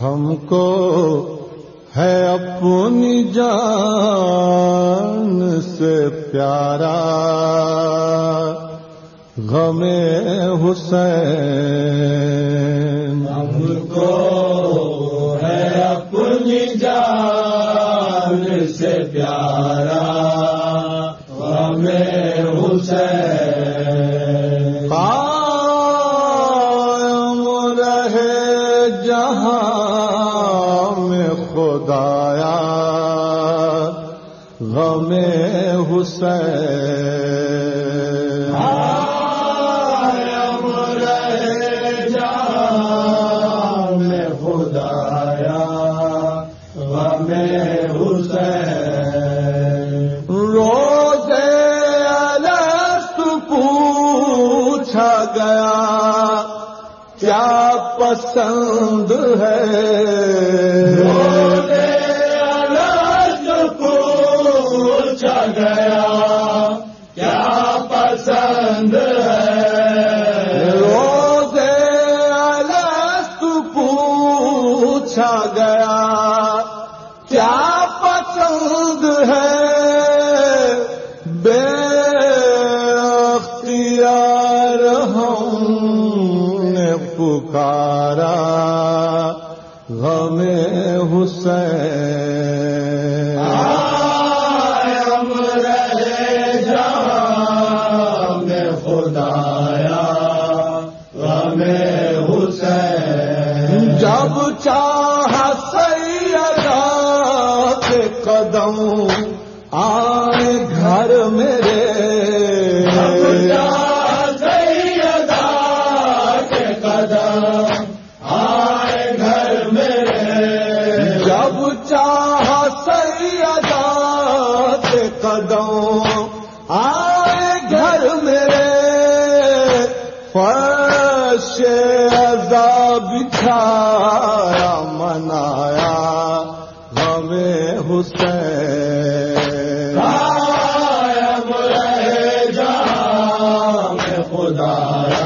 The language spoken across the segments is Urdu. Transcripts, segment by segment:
ہم کو ہے اپنی جان سے پیارا۔ غم حسین۔ ہم کو ہے اپنی جان سے پیارا۔ ہمیں حسین۔ میں خدایا، غم حسین۔ قائم رہے جہاں میں خدایا ہمیں حسین روزے الست پوچھا گیا، کیا پسند ہے۔ پوچھا گیا کیا پسند ہے روزے الست پوچھا گیا۔ پکارا، غم حسین۔ میں خدایا ہمیں حسین جب چاہ سیدا کے قدم آئے گھر میرے فرش عذاب بچھایا منایا غم حسین۔ قائم رہے جہاں میں خدایا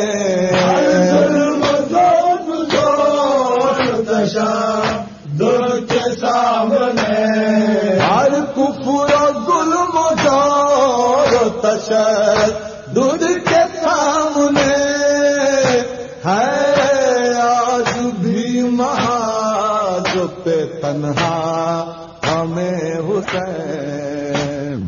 دودھ کے سامنے ہے آج بھی مہا مہاج پہ تنہا ہمیں حسین۔